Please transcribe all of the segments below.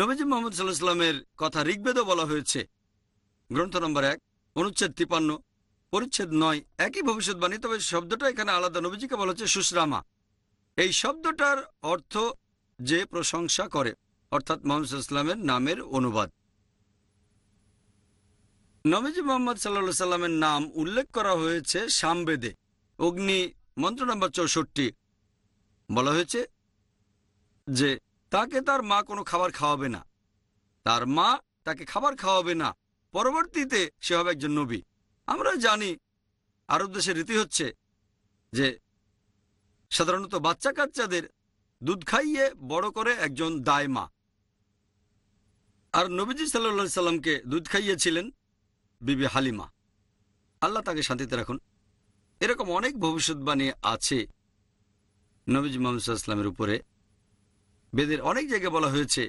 নবীজি মোহাম্মদ সাল্লাহ সাল্লামের কথা ঋগ্বেদও বলা হয়েছে। গ্রন্থ নম্বর এক, অনুচ্ছেদ তিপান্ন, পরিচ্ছেদ নয়, একই ভবিষ্যৎবাণী, তবে শব্দটা এখানে আলাদা। নবীজিকে বলা হচ্ছে সুশ্রামা এই শব্দটার অর্থ যে প্রশংসা করে, অর্থাৎ মোহাম্মদ ইসলামের নামের অনুবাদ। নবীজি মোহাম্মদ সাল্লা সাল্লামের নাম উল্লেখ করা হয়েছে সামবেদে। অগ্নি মন্ত্র নম্বর চৌষট্টি। বলা হয়েছে যে তাকে তার মা কোনো খাবার খাওয়াবে না। তার মা তাকে খাবার খাওয়াবে না। পরবর্তীতে সে হবে একজন নবী। আমরা জানি, আরব দেশের রীতি হচ্ছে যে সাধারণত বাচ্চা কাচ্চাদের দুধ খাইয়ে বড় করে একজন দায় মা। আর নবীজি সাল্লা সাল্লামকে দুধ খাইয়েছিলেন বিবি হালিমা। আল্লাহ তাকে শান্তিতে রাখুন। এরকম অনেক ভবিষ্যৎবাণী আছে নবীজি মোহাম্মদ ইসলামের উপরে। বেদের অনেক জায়গায় বলা হয়েছে।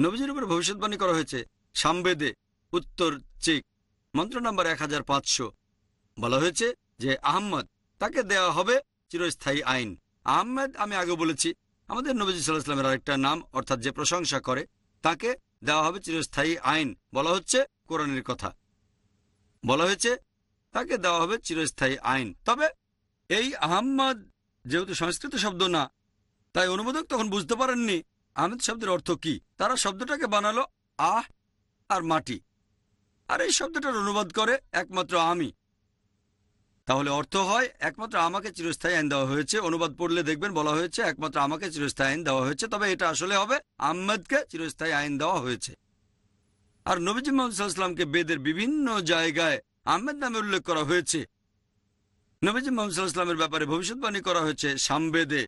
নবীজির উপরে ভবিষ্যৎবাণী করা হয়েছে। সামবেদে উত্তর চেক, মন্ত্র নাম্বার এক বলা হয়েছে যে আহম্মদ, তাকে দেওয়া হবে চিরস্থায়ী আইন। আহমেদ আমি আগে বলেছি, আমাদের নবীজি সাল্লাহ ইসলামের আরেকটা নাম, অর্থাৎ যে প্রশংসা করে, তাকে দেওয়া হবে চিরস্থায়ী আইন। বলা হচ্ছে কোরআনের কথা। বলা হয়েছে, তাকে দেওয়া হবে চিরস্থায়ী আইন। তবে এই আহম্মদ যেহেতু সংস্কৃত শব্দ না তাই অনুবাদক তখন বুঝতে পারেননি আহমেদ শব্দের অর্থ কি? তারা শব্দটাকে বানালো আহ আর মাটি। আর এই শব্দটার অনুবাদ করে একমাত্র আমি। তাহলে অর্থ হয়, একমাত্র আমাকে চিরস্থায়ী আইন দেওয়া হয়েছে। অনুবাদ পড়লে দেখবেন বলা হয়েছে, একমাত্র আমাকে চিরস্থায়ী আইন দেওয়া হয়েছে। তবে এটা আসলে হবে, আহমেদকে চিরস্থায়ী আইন দেওয়া হয়েছে। আর নবীজি মোহাম্মদকে বেদের বিভিন্ন জায়গায় আহমেদ নামে উল্লেখ করা হয়েছে। নবীজি মোহাম্মদ ব্যাপারে ভবিষ্যৎবাণী করা হয়েছে সামবেদে।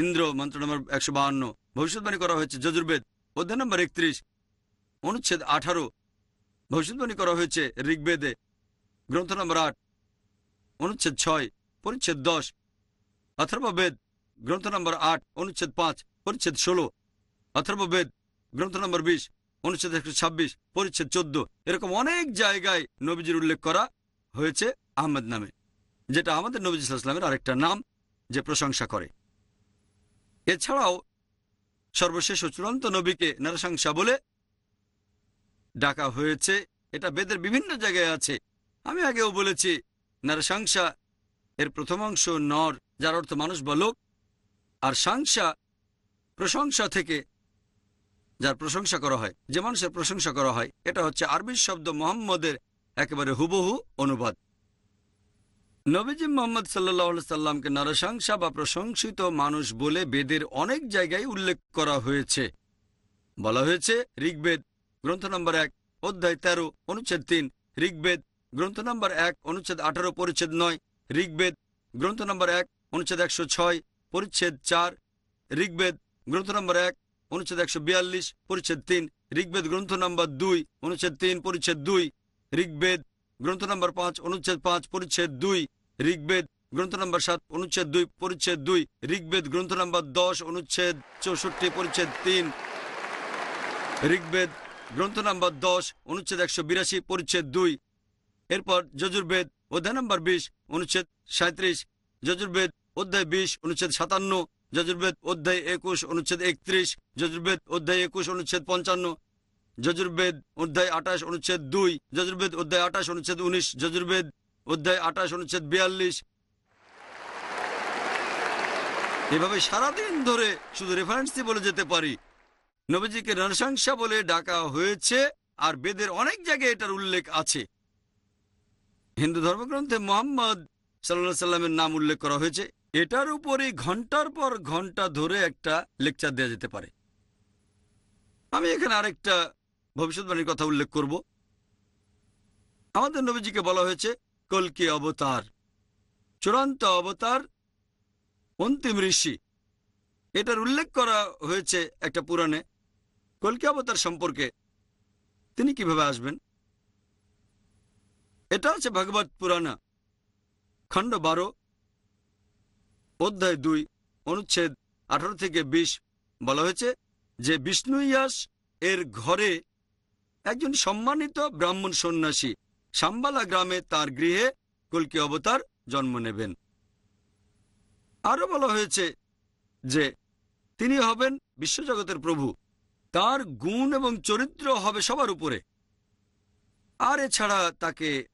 ইন্দ্র মন্ত্র নম্বর একশো বাহান্ন। ভবিষ্যৎবাণী করা হয়েছে যজুর্বেদ, অধ্যায় নম্বর একত্রিশ। অনুচ্ছেদ আঠারো। ভবিষ্যৎবাণী করা হয়েছে ঋগ্বেদে। গ্রন্থ নম্বর আট। অনুচ্ছেদ ছয়, পরিচ্ছেদ দশ। অথর্ববেদ, গ্রন্থ নম্বর আট, অনুচ্ছেদ পাঁচ, পরিচ্ছেদ ষোলো। অথর্ববেদ, গ্রন্থ নম্বর বিশ, অনুচ্ছেদ একশো ছাব্বিশ, পরিচ্ছেদ চোদ্দ। এরকম অনেক জায়গায় নবীজির উল্লেখ করা হয়েছে আহমেদ নামে, যেটা আমাদের নবীজ ইসলামের আরেকটা নাম যে প্রশংসা করে। এছাড়াও সর্বশেষ চূড়ান্ত নবীকে নরসংসা বলে ডাকা হয়েছে। এটা বেদের বিভিন্ন জায়গায় আছে। আমি আগেও বলেছি নরসংসা এর প্রথম অংশ নর, যার অর্থ মানুষ বা লোক। আর সাংসা প্রশংসা থেকে যার প্রশংসা করা হয়, যে মানুষের প্রশংসা করা হয়, এটা হচ্ছে আরবি শব্দ মোহাম্মদের একেবারে হুবহু অনুবাদ। নবীজি মোহাম্মদ সাল্লাহ সাল্লামকে নরসংসা বা প্রশংসিত মানুষ বলে বেদের অনেক জায়গায় উল্লেখ করা হয়েছে। বলা হয়েছে, ঋগ্বেদ, গ্রন্থ নম্বর এক, অধ্যায় তেরো, অনুচ্ছেদ তিন, ঋগ্বেদ, গ্রন্থ নম্বর এক, অনুচ্ছেদ আঠারো, পরিচ্ছেদ নয়, ঋগ্বেদ, গ্রন্থ নম্বর এক, অনুচ্ছেদ একশো ছয়, পরিচ্ছেদ চার, ঋগ্বেদ, গ্রন্থ নম্বর এক, অনুচ্ছেদ একশো বিয়াল্লিশ, পরিচ্ছেদ তিন, ঋগ্বেদ, গ্রন্থ নম্বর দুই, অনুচ্ছেদ তিন, পরিচ্ছেদ দুই, ঋগ্বেদ গ্রন্থ নম্বর পাঁচ, অনুচ্ছেদ পাঁচ, পরিচ্ছেদ দুই, ঋগ্বেদ। গ্রন্থ নম্বর সাত, অনুচ্ছেদ দুই, পরিচ্ছেদ দুই, ঋগ্বেদ। গ্রন্থ নম্বর দশ, অনুচ্ছেদ চৌষট্টি, পরিচ্ছেদ তিন, ঋগ্বেদ। গ্রন্থ নম্বর দশ, অনুচ্ছেদ একশো বিরাশি, পরিচ্ছেদ দুই, এরপর যজুর্বেদ, অধ্যায় নম্বর বিশ, অনুচ্ছেদ সাঁত্রিশ যজুর্বেদ, অধ্যায় বিশ, অনুচ্ছেদ সাতান্ন, যজুর্বেদ, অধ্যায় একুশ, অনুচ্ছেদ একত্রিশ, যজুর্বেদ, অধ্যায় একুশ, অনুচ্ছেদ পঞ্চান্ন যজুর্বেদ অধ্যায় আঠাশ, অনুচ্ছেদ দুই। যজুর্বেদ অধ্যায় আঠাশ, অনুচ্ছেদ উনিশ। যজুর্বেদ অধ্যায় আঠাশ, অনুচ্ছেদ বিয়াল্লিশ। এভাবে সারাদিন ধরে শুধু রেফারেন্স দিয়ে বলে যেতে পারি। নবীজিকে নরসংসা বলে ডাকা হয়েছে আর বেদের অনেক জায়গায় এটার উল্লেখ আছে। হিন্দু ধর্মগ্রন্থে মোহাম্মদ সাল্লাহ সাল্লামের নাম উল্লেখ করা হয়েছে। এটার উপরে ঘণ্টার পর ঘণ্টা ধরে একটা লেকচার দেওয়া যেতে পারে। আমি এখানে আরেকটা ভবিষ্যৎবাণীর কথা উল্লেখ করব। আমাদের নবীজিকে বলা হয়েছে কলকি অবতার? চূড়ান্ত অবতার অন্তিম ঋষি। এটার উল্লেখ করা হয়েছে একটা পুরাণে কলকি অবতার সম্পর্কে? তিনি কীভাবে আসবেন? এটা হচ্ছে ভগবত পুরাণা, খণ্ড বারো, অধ্যায় দুই, অনুচ্ছেদ আঠারো থেকে বিশ বলা হয়েছে যে, বিষ্ণু ইয়াস এর ঘরে একজন সম্মানিত ব্রাহ্মণ সন্ন্যাসী সাম্বালা গ্রামে তার গৃহে কলকি অবতার জন্ম নেবেন। আরও বলা হয়েছে যে, তিনি হবেন বিশ্বজগতের প্রভু। তার গুণ এবং চরিত্র হবে সবার উপরে। আর এছাড়া তাকে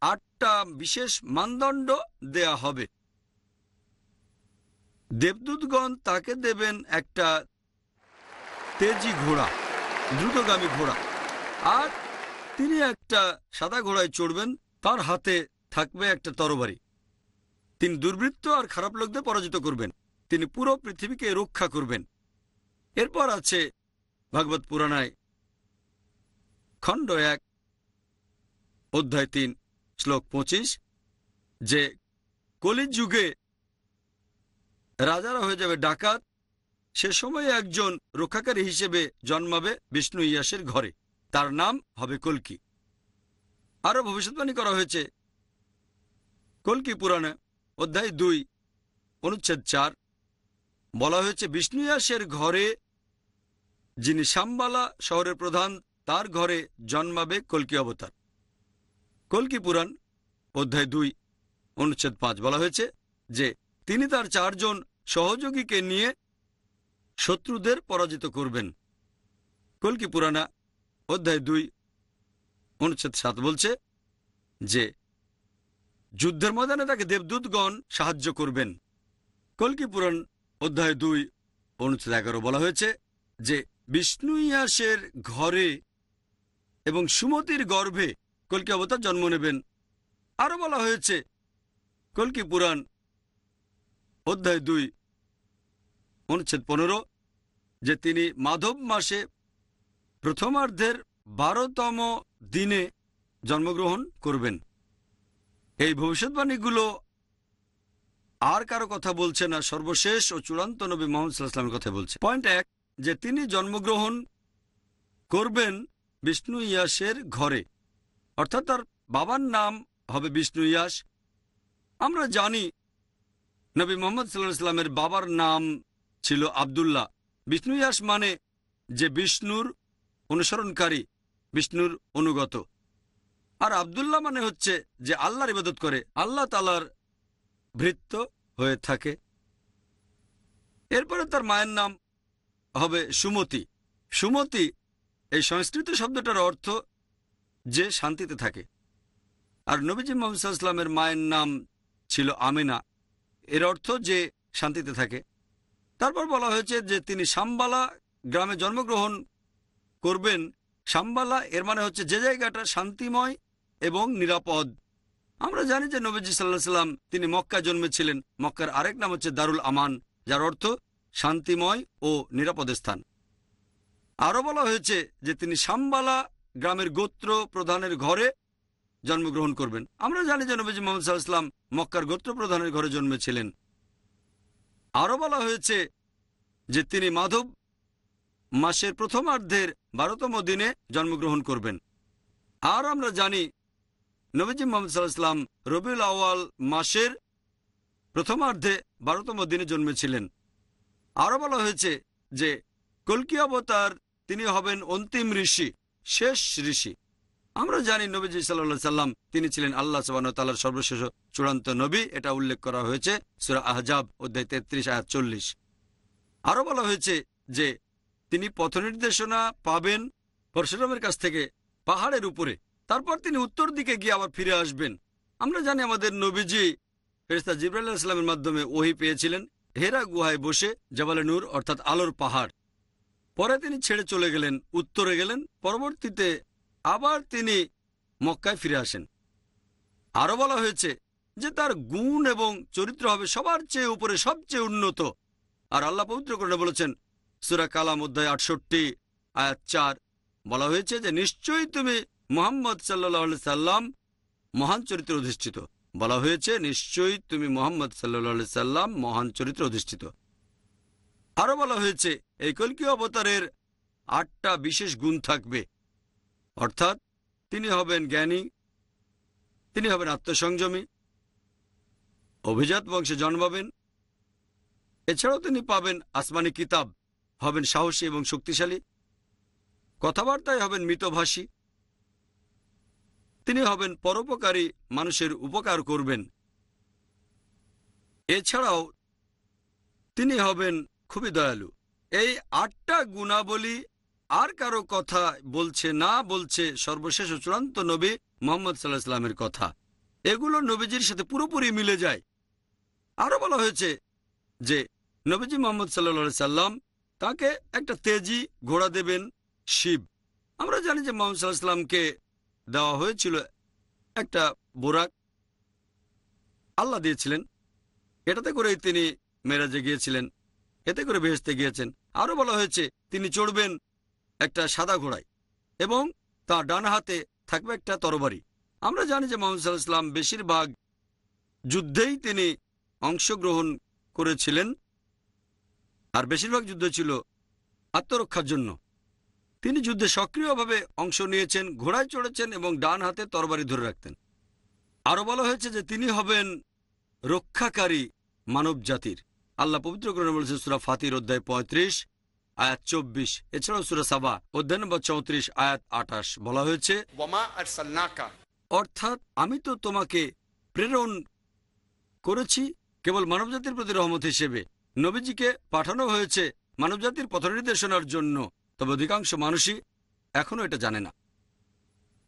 আটটা বিশেষ মানদণ্ড দেয়া হবে। দেবদূতগণ তাকে দেবেন একটা তেজি ঘোড়া, দ্রুতগামী ঘোড়া। আর তিনি একটা সাদা ঘোড়ায় চড়বেন, তার হাতে থাকবে একটা তরবারি। তিনি দুর্বৃত্ত আর খারাপ লোকদের পরাজিত করবেন। তিনি পুরো পৃথিবীকে রক্ষা করবেন। এরপর আছে ভাগবত পুরাণায় খণ্ড এক, অধ্যায় তিন, শ্লোক পঁচিশ, যে কলির যুগে রাজারা হয়ে যাবে ডাকাত, সে সময়ে একজন রক্ষাকারী হিসেবে জন্মাবে বিষ্ণু ইয়াসের ঘরে। তার নাম হবে কলকি। আরও ভবিষ্যৎবাণী করা হয়েছে। কলকি পুরাণে অধ্যায় দুই, অনুচ্ছেদ চার, বলা হয়েছে বিষ্ণুয়াসের ঘরে যিনি শাম্বালা শহরের প্রধান, তার ঘরে জন্মাবে কলকি অবতার। কলকি পুরাণ, অধ্যায় দুই, অনুচ্ছেদ পাঁচ, বলা হয়েছে যে, তিনি তার চারজন সহযোগীকে নিয়ে শত্রুদের পরাজিত করবেন। কলকি পুরাণা অধ্যায় দুই, অনুচ্ছেদ সাত বলছে যে, যুদ্ধের ময়দানে তাকে দেবদূতগণ সাহায্য করবেন। কলকি পুরাণ অধ্যায় দুই, অনুচ্ছেদ এগারো বলা হয়েছে যে, বিষ্ণু ইয়াসের ঘরে এবং সুমতির গর্ভে কলকি অবতার জন্ম নেবেন। আরও বলা হয়েছে কলকি পুরাণ অধ্যায় দুই, অনুচ্ছেদ পনেরো যে, তিনি মাধব মাসে প্রথমার্ধের বারোতম দিনে জন্মগ্রহণ করবেন। এই ভবিষ্যৎবাণীগুলো আর কারও কথা বলছে না, সর্বশেষ ও চূড়ান্ত নবী মোহাম্মদ কথা বলছে। পয়েন্ট এক, যে তিনি জন্মগ্রহণ করবেন বিষ্ণু ইয়াসের ঘরে, অর্থাৎ তার বাবার নাম হবে বিষ্ণু ইয়াস। আমরা জানি নবী মোহাম্মদ সাল্লাহ সাল্লামের বাবার নাম ছিল আবদুল্লাহ। বিষ্ণু ইয়াস মানে যে বিষ্ণুর অনুসরণকারী বিষ্ণুর অনুগত। আর আবদুল্লাহ মানে হচ্ছে যে আল্লাহর ইবাদত করে, আল্লাহ তালার ভৃত্য হয়ে থাকে। এরপরে তার মায়ের নাম হবে সুমতি। সুমতি, এই সংস্কৃত শব্দটার অর্থ যে শান্তিতে থাকে। আর নবীজি মোহাম্মদ ইসলামের মায়ের নাম ছিল আমিনা। এর অর্থ যে শান্তিতে থাকে। তারপর বলা হয়েছে যে তিনি সাম্বালা গ্রামে জন্মগ্রহণ করবেন সাম্বালা, এর মানে হচ্ছে যে জায়গাটা শান্তিময় এবং নিরাপদ। আমরা জানি যে নবীজি সাল্লাহ সাল্লাম তিনি মক্কায় জন্মেছিলেন। মক্কার আরেক নাম হচ্ছে দারুল আমান, যার অর্থ শান্তিময় ও নিরাপদ স্থান। আরও বলা হয়েছে যে তিনি সাম্বালা গ্রামের গোত্র প্রধানের ঘরে জন্মগ্রহণ করবেন। আমরা জানি যে নবীজি মোহাম্মদ সাল্লাহাম মক্কার গোত্র প্রধানের ঘরে জন্মেছিলেন। আরও বলা হয়েছে যে তিনি মাধব মাসের প্রথমার্ধের বারোতম দিনে জন্মগ্রহণ করবেন। আর আমরা জানি, নবীজি মোহাম্মদ সাল্লাহাম রবিউল আওয়াল মাসের প্রথমার্ধে বারোতম দিনে জন্মেছিলেন। আরও বলা হয়েছে যে কলকি অবতার, তিনি হবেন অন্তিম ঋষি, শেষ ঋষি। আমরা জানি নবীজি সাল্লাহ সাল্লাম তিনি ছিলেন আল্লাহ সাবান সর্বশেষ চূড়ান্ত নবী। এটা উল্লেখ করা হয়েছে সুরা আহজাব অধ্যায় তেত্রিশ, আয়াত চল্লিশ। আরও বলা হয়েছে যে তিনি পথ নির্দেশনা পাবেন পরশুরামের কাছ থেকে পাহাড়ের উপরে। তারপর তিনি উত্তর দিকে গিয়ে আবার ফিরে আসবেন। আমরা জানি আমাদের নবীজি ফেরেস্তা জিব্রাইল ইসলামের মাধ্যমে ওহি পেয়েছিলেন। হেরা গুহায় বসে জবালে নূর অর্থাৎ আলোর পাহাড়। পরে তিনি ছেড়ে চলে গেলেন, উত্তরে গেলেন। পরবর্তীতে আবার তিনি মক্কায় ফিরে আসেন। আরও বলা হয়েছে যে তার গুণ এবং চরিত্র হবে সবার চেয়ে উপরে সবচেয়ে উন্নত। আর আল্লাহ পবিত্র করে বলেছেন সুরা কালাম অধ্যায় আটষট্টি, আয়াত চার। বলা হয়েছে যে, নিশ্চয়ই তুমি মোহাম্মদ সাল্লাহ সাল্লাম মহান চরিত্র অধিষ্ঠিত। বলা হয়েছে, নিশ্চয়ই তুমি মোহাম্মদ সাল্লাহ সাল্লাম মহান চরিত্র অধিষ্ঠিত। আরও বলা হয়েছে, এই কলকি অবতারের আটটা বিশেষ গুণ থাকবে। অর্থাৎ, তিনি হবেন জ্ঞানী, তিনি হবেন আত্মসংযমী, অভিজাত বংশে জন্মাবেন। এছাড়াও তিনি পাবেন আসমানি কিতাব। হবেন সাহসী এবং শক্তিশালী। কথাবার্তায় হবেন মিতভাষী। তিনি হবেন পরোপকারী, মানুষের উপকার করবেন। এছাড়াও তিনি হবেন খুবই দয়ালু। এই আটটা গুণাবলী আর কারও কথা বলছে, না বলছে সর্বশেষ চূড়ান্ত নবী মোহাম্মদ সাল্লাহ ইসলামের কথা। এগুলো নবীজির সাথে পুরোপুরি মিলে যায়। আরও বলা হয়েছে যে, নবীজি মোহাম্মদ সাল্লা সাল্লাম তাকে একটা তেজি ঘোড়া দেবেন শিব। আমরা জানি যে মোহাম্মদ সাল্লাহ সাল্লামকে দেওয়া হয়েছিল একটা বোরাক। আল্লাহ দিয়েছিলেন। এটাতে করেই তিনি মেরাজে গিয়েছিলেন। এতে করে বেহেস্তে গিয়েছেন। আরও বলা হয়েছে, তিনি চড়বেন একটা সাদা ঘোড়ায় এবং তার ডান হাতে থাকবে একটা তরবারি। আমরা জানি যে মোহাম্মদ সাল্লাহ ইসলাম বেশিরভাগ যুদ্ধেই তিনি অংশগ্রহণ করেছিলেন। আর বেশিরভাগ যুদ্ধ ছিল আত্মরক্ষার জন্য। তিনি যুদ্ধে সক্রিয়ভাবে অংশ নিয়েছেন ঘোড়ায় চড়েছেন এবং ডান হাতে তরবারি ধরে রাখতেন। আরও বলা হয়েছে যে তিনি হবেন রক্ষাকারী মানব জাতির। আল্লাহ পবিত্র গ্রহণ বলেছেন সুরা ফাতির অধ্যায় পঁয়ত্রিশ আয়াত চব্বিশ। এছাড়াও সুরা সাবা অধ্যায় নম্বর চৌত্রিশ আয়াত আঠাশ বলা হয়েছে অর্থাৎ আমি তো তোমাকে প্রেরণ করেছি কেবল মানবজাতির প্রতি রহমত হিসেবে। নবীজিকে পাঠানো হয়েছে মানবজাতির পথনির্দেশনার জন্য, তবে অধিকাংশ মানুষই এখনও এটা জানে না।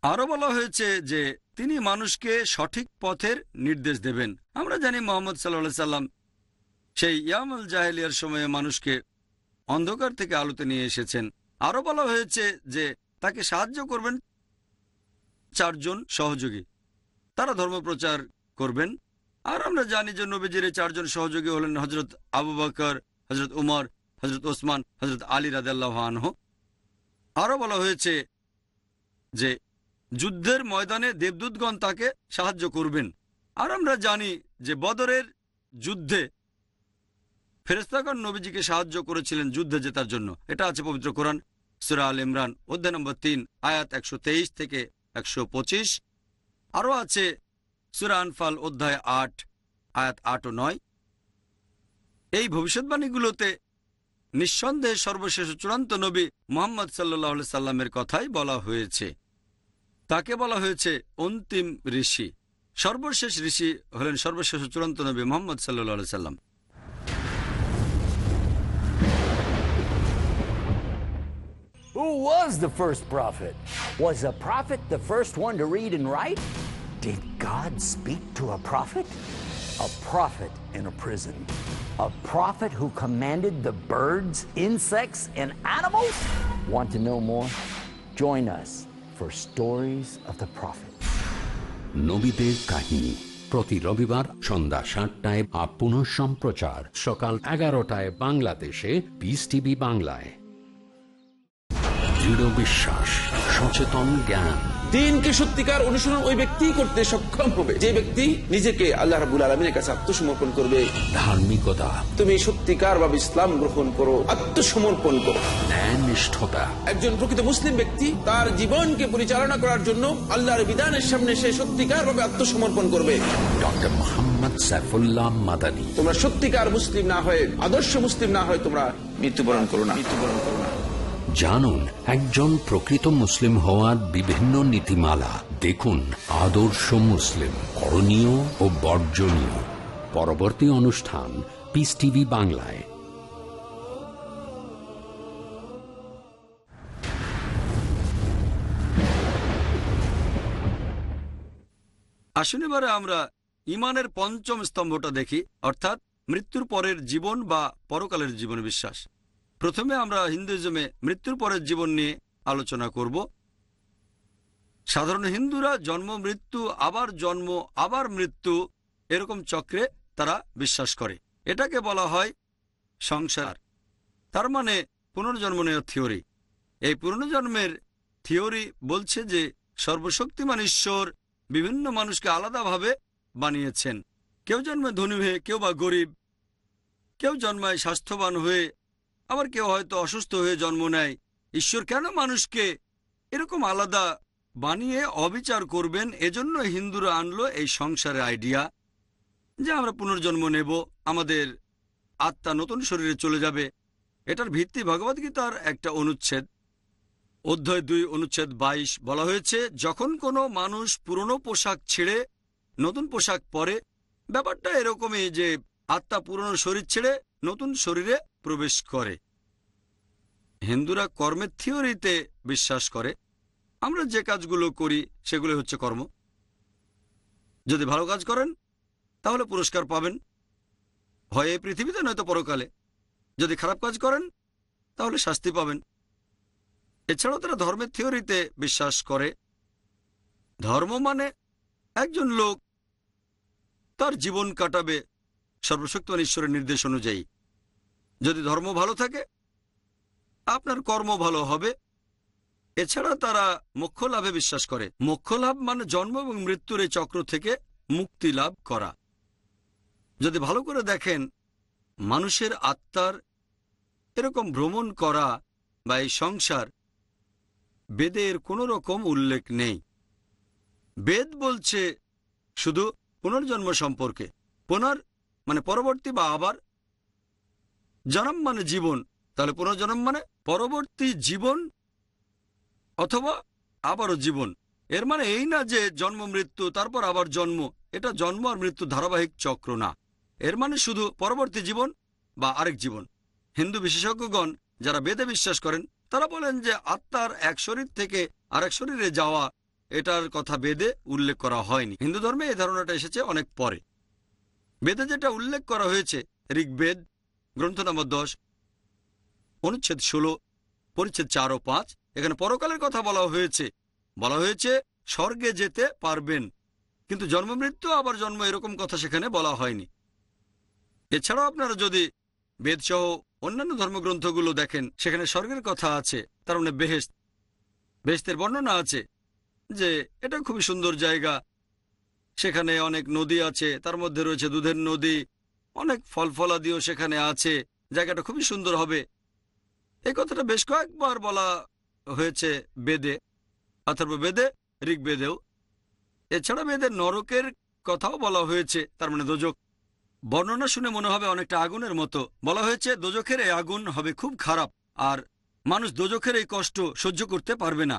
আরও বলা হয়েছে যে, তিনি মানুষকে সঠিক পথের নির্দেশ দেবেন। আমরা জানি মোহাম্মদ সাল্লা সাল্লাম সেই ইয়ামুল জাহেলিয়ার সময়ে মানুষকে অন্ধকার থেকে আলোতে নিয়ে এসেছেন। আরও বলা হয়েছে যে, তাকে সাহায্য করবেন চারজন সহযোগী। তারা ধর্মপ্রচার করবেন আর আমরা জানি যে নবীজির চারজন সহযোগী হলেন হজরত আবু বকর হজরত উমর হজরত ওসমান হজরত আলী রাদাল্লাহ আনহ। আরও বলা হয়েছে যে যুদ্ধের ময়দানে দেবদূতগণ তাকে সাহায্য করবেন। আর আমরা জানি যে বদরের যুদ্ধে ফেরেস্তাগণ নবীজিকে সাহায্য করেছিলেন যুদ্ধে জেতার জন্য। এটা আছে পবিত্র কোরআন, সুরা আল ইমরান, অধ্যায় নম্বর তিন, আয়াত একশো তেইশ থেকে একশো পঁচিশ। আরও আছে সুরা অধ্যায় আট, আয়াত আট ও নয় এই ভবিষ্যৎবাণীগুলোতে নিঃসন্দেহে সর্বশেষ চূড়ান্ত নবী মোহাম্মদ সাল্লাহ সাল্লামের কথাই বলা হয়েছে তাকে বলা হয়েছে অন্তিম ঋষি সর্বশেষ ঋষি হলেন সর্বশেষ চূড়ান্ত নবী মোহাম্মদ সাল্লাহ সাল্লাম Who was the first prophet? Was a prophet the first one to read and write? Did God speak to a prophet? A prophet in a prison. A prophet who commanded the birds, insects, and animals? Want to know more? Join us for Stories of the Prophet. নবীদের কাহিনী প্রতি রবিবার সন্ধ্যা সাতটায় up পুনঃ সম্প্রচার সকাল এগারোটায় বাংলাদেশে পিস টিভি বাংলায় দৃঢ় বিশ্বাস সচেতন জ্ঞান দিনকে সত্যিকার অনুসরণ ওই ব্যক্তি করতে সক্ষম হবে। যে ব্যক্তি নিজেকে আল্লাহ রাবুল আলমিনের কাছে আত্মসমর্পণ করবে ধার্মিকতা। তুমি সত্যিকার ভাবে ইসলাম গ্রহণ করো আত্মসমর্পণ করো। ন্যায় নিষ্ঠতা একজন প্রকৃত মুসলিম ব্যক্তি তার জীবনকে পরিচালনা করার জন্য আল্লাহর বিধানের সামনে সে সত্যিকার ভাবে আত্মসমর্পণ করবে। ডক্টর মোহাম্মদ সাইফুল্লাহ মাদানী। তোমরা সত্যিকার মুসলিম না হয়ে আদর্শ মুসলিম না হয়ে তোমরা মৃত্যুবরণ করো না। মৃত্যুবরণ করো না। জানুন, একজন প্রকৃত মুসলিম হওয়ার বিভিন্ন নীতিমালা। দেখুন, আদর্শ মুসলিম, করণীয় ও বর্জনীয়। পরবর্তী অনুষ্ঠান পিস টিভি বাংলায়। আসুন এবারে আমরা ইমানের পঞ্চম স্তম্ভটা দেখি, অর্থাৎ মৃত্যুর পরের জীবন বা পরকালের জীবন বিশ্বাস। প্রথমে আমরা হিন্দুইজমে মৃত্যুর পরের জীবন নিয়ে আলোচনা করব। সাধারণ হিন্দুরা জন্ম মৃত্যু, আবার জন্ম, আবার মৃত্যু এরকম চক্রে তারা বিশ্বাস করে। এটাকে বলা হয় সংসার। তার মানে পুনর্জন্ম নেওয়ার থিওরি। এই পুনর্জন্মের থিওরি বলছে যে সর্বশক্তিমান ঈশ্বর বিভিন্ন মানুষকে আলাদাভাবে বানিয়েছেন। কেউ জন্মে ধনী হয়ে, কেউ বা গরিব। কেউ জন্মায় স্বাস্থ্যবান হয়ে আবার কেউ হয়তো অসুস্থ হয়ে জন্ম নেয়। ঈশ্বর কেন মানুষকে এরকম আলাদা বানিয়ে অবিচার করবেন? এজন্য হিন্দুরা আনলো এই সংসারের আইডিয়া যে আমরা পুনর্জন্ম নেব, আমাদের আত্মা নতুন শরীরে চলে যাবে। এটার ভিত্তি ভগবদ্গীতার একটা অনুচ্ছেদ। অধ্যায় দুই, অনুচ্ছেদ বাইশ বলা হয়েছে, যখন কোনো মানুষ পুরনো পোশাক ছেড়ে, নতুন পোশাক পরে, ব্যাপারটা এরকমই যে আত্মা পুরনো শরীর ছেড়ে, নতুন শরীরে প্রবেশ করে। হিন্দুরা কর্মের থিওরিতে বিশ্বাস করে। আমরা যে কাজগুলো করি সেগুলো হচ্ছে কর্ম। যদি ভালো কাজ করেন, তাহলে পুরস্কার পাবেন। হয় এই পৃথিবীতে, নয়তো পরকালে। যদি খারাপ কাজ করেন, তাহলে শাস্তি পাবেন। এছাড়াও তারা ধর্মের থিওরিতে বিশ্বাস করে। ধর্ম মানে একজন লোক, তার জীবন কাটাবে সর্বশক্তিমান ঈশ্বরের নির্দেশ অনুযায়ী। যদি ধর্ম ভালো থাকে আপনার কর্ম ভালো হবে। এছাড়া তারা মোক্ষ লাভে বিশ্বাস করে। মোক্ষ লাভ মানে জন্ম এবং মৃত্যুর এই চক্র থেকে মুক্তি লাভ করা। যদি ভালো করে দেখেন, মানুষের আত্মার এরকম ভ্রমণ করা বা এই সংসার বেদের কোনো রকম উল্লেখ নেই। বেদ বলছে শুধু পুনর্জন্ম সম্পর্কে। পুনর মানে পরবর্তী বা আবার। জনম মানে জীবন। তাহলে পুনর্জন্ম মানে পরবর্তী জীবন অথবা আবারও জীবন। এর মানে এই না যে জন্ম, মৃত্যু, তারপর আবার জন্ম। এটা জন্ম আর মৃত্যু ধারাবাহিক চক্র না। এর মানে শুধু পরবর্তী জীবন বা আরেক জীবন। হিন্দু বিশেষজ্ঞগণ যারা বেদে বিশ্বাস করেন, তারা বলেন যে আত্মার এক শরীর থেকে আরেক শরীরে যাওয়া, এটার কথা বেদে উল্লেখ করা হয়নি। হিন্দু ধর্মে এই ধারণাটা এসেছে অনেক পরে। বেদে যেটা উল্লেখ করা হয়েছে, ঋগ্বেদ, গ্রন্থ নম্বর দশ অনুচ্ছেদ ষোলো, পরিচ্ছেদ চার ও পাঁচ, এখানে পরকালের কথা বলা হয়েছে। বলা হয়েছে, স্বর্গে যেতে পারবেন। কিন্তু জন্ম মৃত্যু, আবার জন্ম এরকম কথা সেখানে বলা হয়নি। এছাড়াও আপনারা যদি বেদসহ অন্যান্য ধর্মগ্রন্থগুলো দেখেন, সেখানে স্বর্গের কথা আছে, তার মানে বেহেস্ত বেহেস্তের বর্ণনা আছে যে, এটা খুবই সুন্দর জায়গা। সেখানে অনেক নদী আছে, তার মধ্যে রয়েছে দুধের নদী, অনেক ফল ফলাদিও সেখানে আছে, জায়গাটা খুবই সুন্দর হবে। এই কথাটা বেশ কয়েকবার বলা হয়েছে বেদে, অথর্ব বেদে ঋগ্বেদেও এছাড়া বেদের নরকের কথাও বলা হয়েছে, তার মানে দোজক। বর্ণনা শুনে মনে হবে অনেকটা আগুনের মতো। বলা হয়েছে, দোজখের এই আগুন হবে খুব খারাপ, আর মানুষ দোজখের এই কষ্ট সহ্য করতে পারবে না।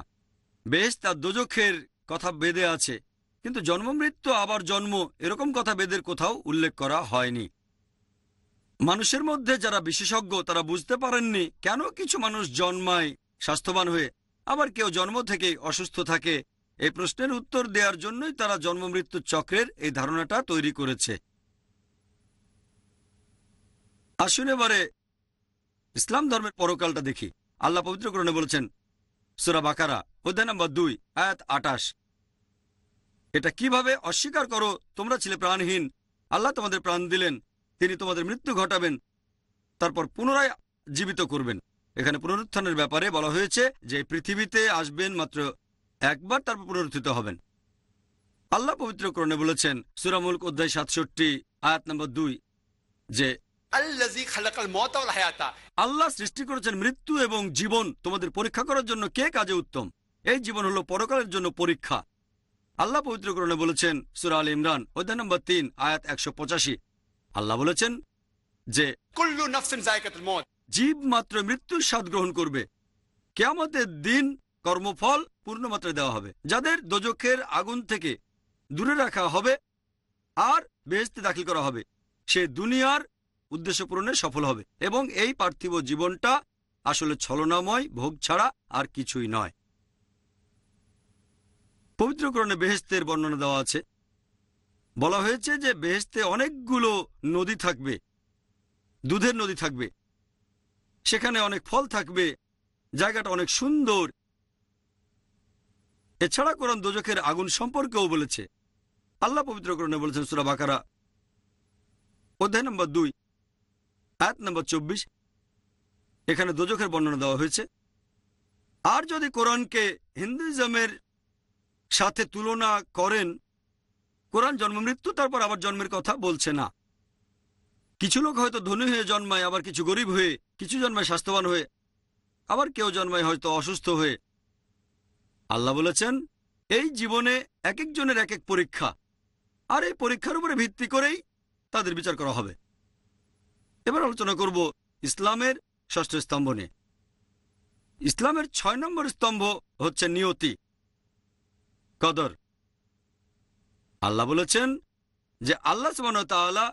বেশ, তার দোজখের কথা বেদে আছে, কিন্তু জন্মমৃত্যু আবার জন্ম, এরকম কথা বেদের কোথাও উল্লেখ করা হয়নি। মানুষের মধ্যে যারা বিশেষজ্ঞ, তারা বুঝতে পারেননি কেন কিছু মানুষ জন্মায় স্বাস্থ্যবান হয়ে, আবার কেউ জন্ম থেকে অসুস্থ থাকে। এই প্রশ্নের উত্তর দেওয়ার জন্যই তারা জন্ম মৃত্যু চক্রের এই ধারণাটা তৈরি করেছে। আসুন এবারে ইসলাম ধর্মের পরকালটা দেখি। আল্লাহ পবিত্রকরণে বলেছেন, সুরা বাকারা, অধ্যায় নম্বর দুই, আয়াত আটাশ এটা কীভাবে অস্বীকার করো? তোমরা ছিলে প্রাণহীন। আল্লাহ তোমাদের প্রাণ দিলেন। তিনি তোমাদের মৃত্যু ঘটাবেন তারপর পুনরায় জীবিত করবেন। এখানে পুনরুত্থানের ব্যাপারে বলা হয়েছে যে পৃথিবীতে আসবেন মাত্র একবার তারপর পুনরুত্থিত হবেন। আল্লাহ পবিত্র করণে বলেছেন সুরামুল অধ্যায় সাতষট্টি আয়াত নম্বর দুই যে আল্লাহ সৃষ্টি করেছেন মৃত্যু এবং জীবন। তোমাদের পরীক্ষা করার জন্য কে কাজে উত্তম? এই জীবন হলো পরকালের জন্য পরীক্ষা। আল্লাহ পবিত্রকরণে বলেছেন সুরা আল ইমরান অধ্যায় নম্বর তিন আয়াত একশো পঁচাশি। আল্লাহ বলেছেন যে জীব মাত্র মৃত্যুর স্বাদ গ্রহণ করবে। কেমতের দিন কর্মফল পূর্ণমাত্রায় দেওয়া হবে যাদের দোজখের আগুন থেকে দূরে রাখা হবে আর বেহেস্তে দাখিল করা হবে। সে দুনিয়ার উদ্দেশ্য পূরণে সফল হবে এবং এই পার্থিব জীবনটা আসলে ছলনাময় ভোগ ছাড়া আর কিছুই নয়। পবিত্রকরণে বেহেস্তের বর্ণনা দেওয়া আছে। বলা হয়েছে যে বেহেস্তে অনেকগুলো নদী থাকবে, দুধের নদী থাকবে। সেখানে অনেক ফল থাকবে, জায়গাটা অনেক সুন্দর। এছাড়া কোরআন দোজখের আগুন সম্পর্কেও বলেছে। আল্লাহ পবিত্রকরণে বলেছেন সুরা বাকারা, অধ্যায় নম্বর দুই, আয়াত নম্বর চব্বিশ। এখানে দোজখের বর্ণনা দেওয়া হয়েছে, আর যদি কোরআনকে হিন্দুইজমের সাথে তুলনা করেন কোরআন জন্ম, মৃত্যু, তারপর আবার জন্মের কথা বলছে না। কিছু লোক হয়তো ধনী হয়ে জন্মায়, আবার কিছু গরিব হয়ে, কিছু জন্মায় স্বাস্থ্যবান হয়ে, আবার কেউ জন্মায় হয়তো অসুস্থ হয়ে। আল্লাহ বলেছেন, এই জীবনে এক একজনের এক এক পরীক্ষা, আর এই পরীক্ষার উপরে ভিত্তি করেই তাদের বিচার করা হবে। এবার আলোচনা করব ইসলামের ষষ্ঠ স্তম্ভ নিয়ে। ইসলামের ছয় নম্বর স্তম্ভ হচ্ছে নিয়তি, কদর। আল্লাহ বলেছেন যে আল্লাহ সুবাহ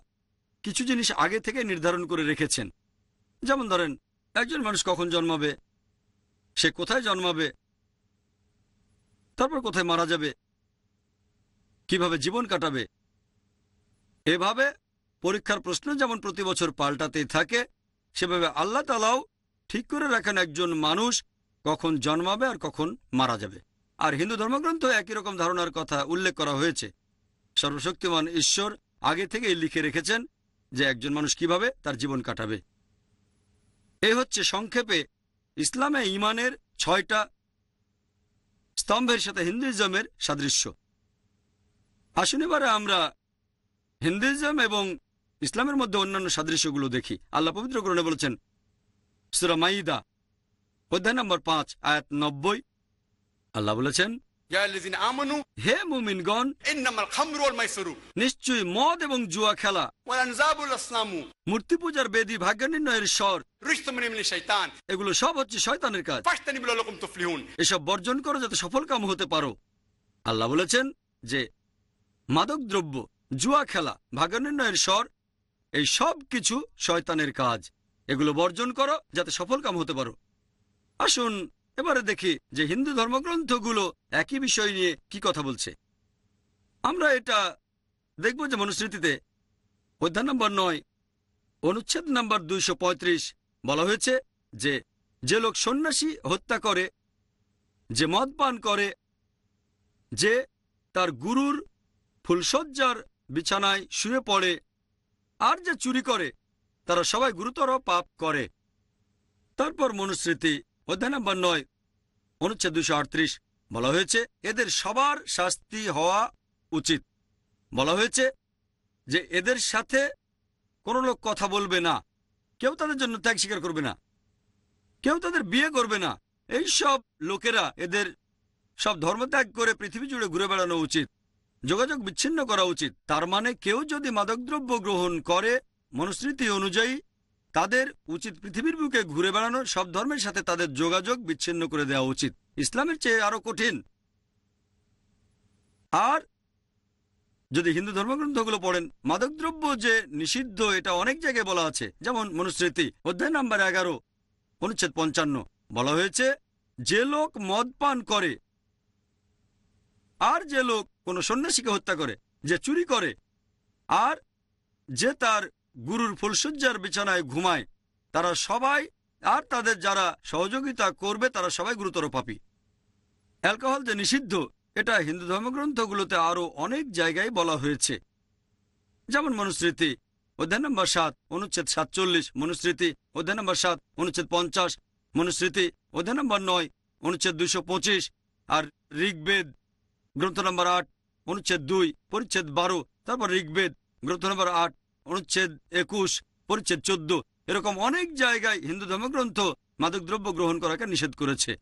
কিছু জিনিস আগে থেকে নির্ধারণ করে রেখেছেন। যেমন ধরেন, একজন মানুষ কখন জন্মাবে? সে কোথায় জন্মাবে? তারপর কোথায় মারা যাবে? কীভাবে জীবন কাটাবে? এভাবে পরীক্ষার প্রশ্ন যেমন প্রতি বছর পাল্টাতেই থাকে, সেভাবে আল্লাহ তালাও ঠিক করে রাখেন একজন মানুষ কখন জন্মাবে আর কখন মারা যাবে। আর হিন্দু ধর্মগ্রন্থ একই রকম ধারণার কথা উল্লেখ করা হয়েছে। সর্বশক্তিমান ঈশ্বর আগে থেকেই লিখে রেখেছেন যে একজন মানুষ কীভাবে তার জীবন কাটাবে। এ হচ্ছে সংক্ষেপে ইসলামে ইমানের ছয়টা স্তম্ভের সাথে হিন্দুইজমের সাদৃশ্য। আসুন এবারে আমরা হিন্দুইজম এবং ইসলামের মধ্যে অন্যান্য সাদৃশ্যগুলো দেখি। আল্লাহ পবিত্র গ্রহণে বলেছেন সুরামাইদা অধ্যায় নম্বর পাঁচ, আয়াত নব্বই। আল্লাহ বলেছেন হে মুমিনগণ নিশ্চয় মদ এবং জুয়া খেলা। মূর্তি পূজার বেদি ভাগ্য নির্ণয়ের স্বর এগুলো সব হচ্ছে শয়তানের কাজ। এসব বর্জন করো যাতে সফল কাম হতে পারো। আল্লাহ বলেছেন যে মাদক দ্রব্য জুয়া খেলা ভাগ্য নির্ণয়ের স্বর এই সব কিছু শয়তানের কাজ। এগুলো বর্জন করো যাতে সফল কাম হতে পারো। আসুন এবারে দেখি যে হিন্দু ধর্মগ্রন্থগুলো একই বিষয় নিয়ে কি কথা বলছে। আমরা এটা দেখব যে মনুস্মৃতিতে অধ্যায় নম্বর নয়, অনুচ্ছেদ নম্বর দুইশো পঁয়ত্রিশ বলা হয়েছে যে যে লোক সন্ন্যাসী হত্যা করে, যে মদ পান করে, যে তার গুরুর ফুলসজ্জার বিছানায় শুয়ে পড়ে, আর যে চুরি করে, তারা সবাই গুরুতর পাপ করে। তারপর মনুস্মৃতি, অধ্যায় নম্বর নয় অনুচ্ছেদ দুশো আটত্রিশ বলা হয়েছে, এদের সবার শাস্তি হওয়া উচিত। বলা হয়েছে যে এদের সাথে কোনো লোক কথা বলবে না। কেউ তাদের জন্য ত্যাগ স্বীকার করবে না। কেউ তাদের বিয়ে করবে না। এই সব লোকেরা এদের সব ধর্মত্যাগ করে পৃথিবী জুড়ে ঘুরে বেড়ানো উচিত, যোগাযোগ বিচ্ছিন্ন করা উচিত। তার মানে কেউ যদি মাদকদ্রব্য গ্রহণ করে মনুস্মৃতি অনুযায়ী তাদের উচিত পৃথিবীর বুকে ঘুরে বেড়ানো সব ধর্মের সাথে তাদের যোগাযোগ বিচ্ছিন্ন করে দেওয়া উচিত। ইসলামের চেয়ে আরও কঠিন। আর যদি হিন্দু ধর্মগ্রন্থগুলো পড়েন, মাদকদ্রব্য যে নিষিদ্ধ, এটা অনেক জায়গায় বলা আছে। যেমন মনুস্মৃতি, অধ্যায় নাম্বার এগারো, অনুচ্ছেদ পঞ্চান্ন। বলা হয়েছে, যে লোক মদ পান করে, আর যে লোক কোনো সন্ন্যাসীকে হত্যা করে, যে চুরি করে, আর যে তার গুরুর ফুলসজ্জার বিছানায় ঘুমায়, তারা সবাই, আর তাদের যারা সহযোগিতা করবে, তারা সবাই গুরুতর পাপী। অ্যালকোহল যে নিষিদ্ধ, এটা হিন্দু ধর্মগ্রন্থগুলোতে আরও অনেক জায়গায় বলা হয়েছে। যেমন মনুস্মৃতি, অধ্যায় নম্বর সাত, অনুচ্ছেদ সাতচল্লিশ, মনুস্মৃতি, অধ্যায় নম্বর সাত, অনুচ্ছেদ পঞ্চাশ, মনুস্মৃতি, অধ্যায় নম্বর নয়, অনুচ্ছেদ দুশো পঁচিশ, আর ঋগ্বেদ, গ্রন্থ নম্বর আট, অনুচ্ছেদ দুই, পরিচ্ছেদ বারো, তারপর ঋগ্বেদ, গ্রন্থ নম্বর আট অনুচ্ছেদ একুশ, পরিচ্ছেদ চোদ্দ, এরকম অনেক জায়গায় হিন্দু ধর্মগ্রন্থ মাদকদ্রব্য গ্রহণ করাকে নিষেধ করেছে।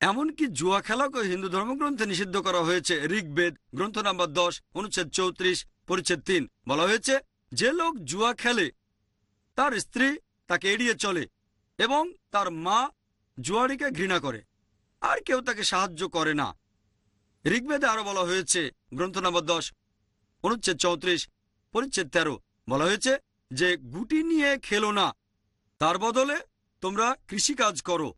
এমনকি জুয়া খেলাকেও হিন্দু ধর্মগ্রন্থে নিষিদ্ধ করা হয়েছে। ঋগ্বেদ, গ্রন্থ নম্বর দশ, অনুচ্ছেদ চৌত্রিশ, পরিচ্ছেদ তিন, বলা হয়েছে, যে লোক জুয়া খেলে, তার স্ত্রী তাকে এড়িয়ে চলে এবং তার মা জুয়ারিকে ঘৃণা করে। আর কেউ তাকে সাহায্য করে না। ঋগ্বেদে আরও বলা হয়েছে, গ্রন্থ নম্বর দশ, অনুচ্ছেদ চৌত্রিশ, পরিচ্ছেদ তেরো বলা হয়েছে যে গুটি নিয়ে খেলো না। তার বদলে তোমরা কৃষিকাজ করো।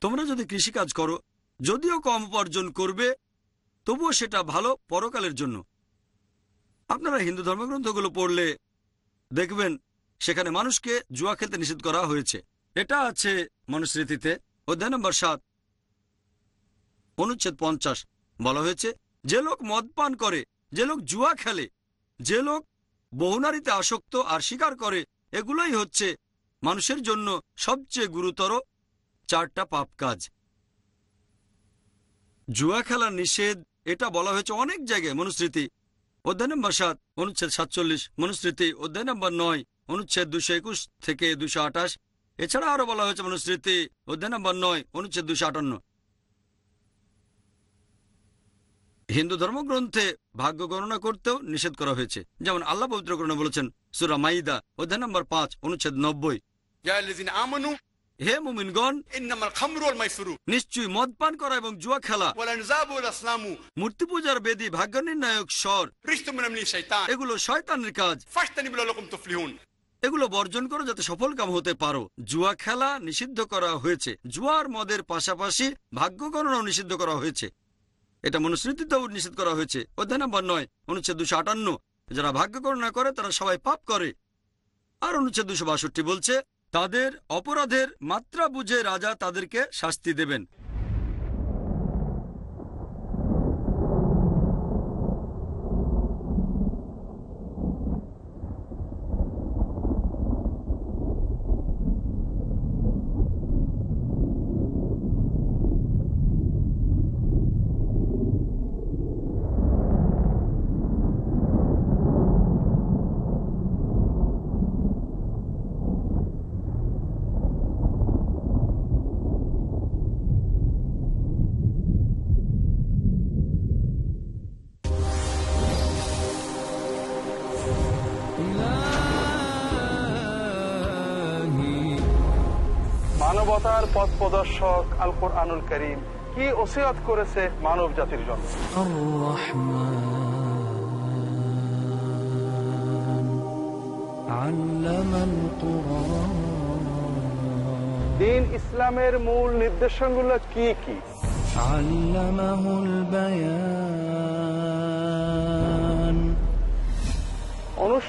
তোমরা যদি কৃষিকাজ করো, যদিও কম উপার্জন করবে, তবুও সেটা ভালো পরকালের জন্য। আপনারা হিন্দু ধর্মগ্রন্থগুলো পড়লে দেখবেন, সেখানে মানুষকে জুয়া খেলতে নিষেধ করা হয়েছে। এটা আছে মনুস্মৃতিতে, অধ্যায় নম্বর সাত। অনুচ্ছেদ পঞ্চাশ। বলা হয়েছে, যে লোক মদ পান করে, যে লোক জুয়া খেলে, যে লোক বহুনারীতে আসক্ত আর স্বীকার করে, এগুলোই হচ্ছে মানুষের জন্য সবচেয়ে গুরুতর চারটা পাপ কাজ। জুয়া খেলা নিষেধ, এটা বলা হয়েছে অনেক জায়গায়, মনুস্মৃতি। অধ্যায় নম্বর সাত, অনুচ্ছেদ সাতচল্লিশ, মনুস্মৃতি, অধ্যায় নম্বর নয়, অনুচ্ছেদ দুশো একুশ থেকে দুশো আঠাশ। এছাড়া আরও বলা হয়েছে মনুস্মৃতি, অধ্যায় নম্বর নয়, অনুচ্ছেদ দুশো আটান্ন। হিন্দু ধর্মগ্রন্থে ভাগ্য গণনা করতেও নিষেধ করা হয়েছে। যেমন আল্লাহ পবিত্রকরণে বলেছেন সুরা মাইদা অধ্যায় নম্বর পাঁচ অনুচ্ছেদ নব্বই। হে মুমিনগণ করা এবং জুয়া খেলা। মূর্তি পূজার বেদি ভাগ্য নির্ণায়ক স্বর। এগুলো শয়তানের কাজ। এগুলো বর্জন করো যাতে সফল কাম হতে পারো। জুয়া খেলা নিষিদ্ধ করা হয়েছে। জুয়ার মদের পাশাপাশি ভাগ্য গণনাও নিষিদ্ধ করা হয়েছে। এটা মনুস্মৃতিতেও নিষেধ করা হয়েছে। অধ্যায় নম্বর নয়, অনুচ্ছেদ দুশো আটান্ন। যারা ভাগ্য গণনা করে, তারা সবাই পাপ করে। আর অনুচ্ছেদ দুশো বাষট্টি বলছে, তাদের অপরাধের মাত্রা বুঝে রাজা তাদেরকে শাস্তি দেবেন। পথ প্রদর্শক আল কোরআনুল করিম কি ওসিয়াত করেছে মানব জাতির জন্য? দিন ইসলামের মূল নির্দেশনগুলো কি কি? আল্লামাহুল বায়ান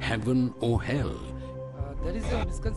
heaven or hell